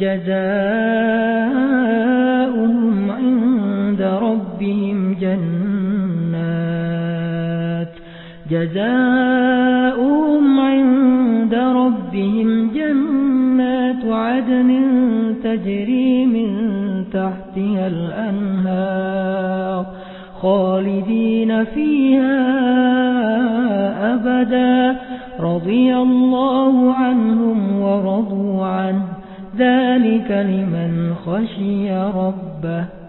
جزاؤهم عند ربهم جنات. جزاؤهم عند ربهم جنات عدن تجري من تحتها الأنهار خالدين فيها أبدا. رضي الله عنهم ورضوا عنه. ذلك لمن خشي ربه